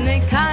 in a kind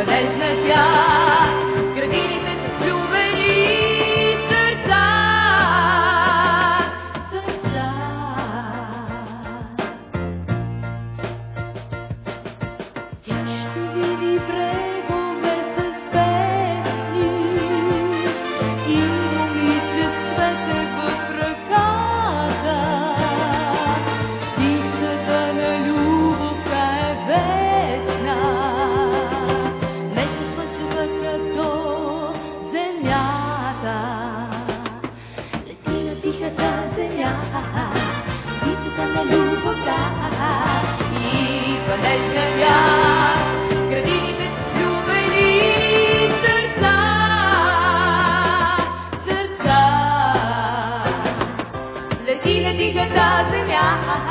къде сме бяха? ha ha ha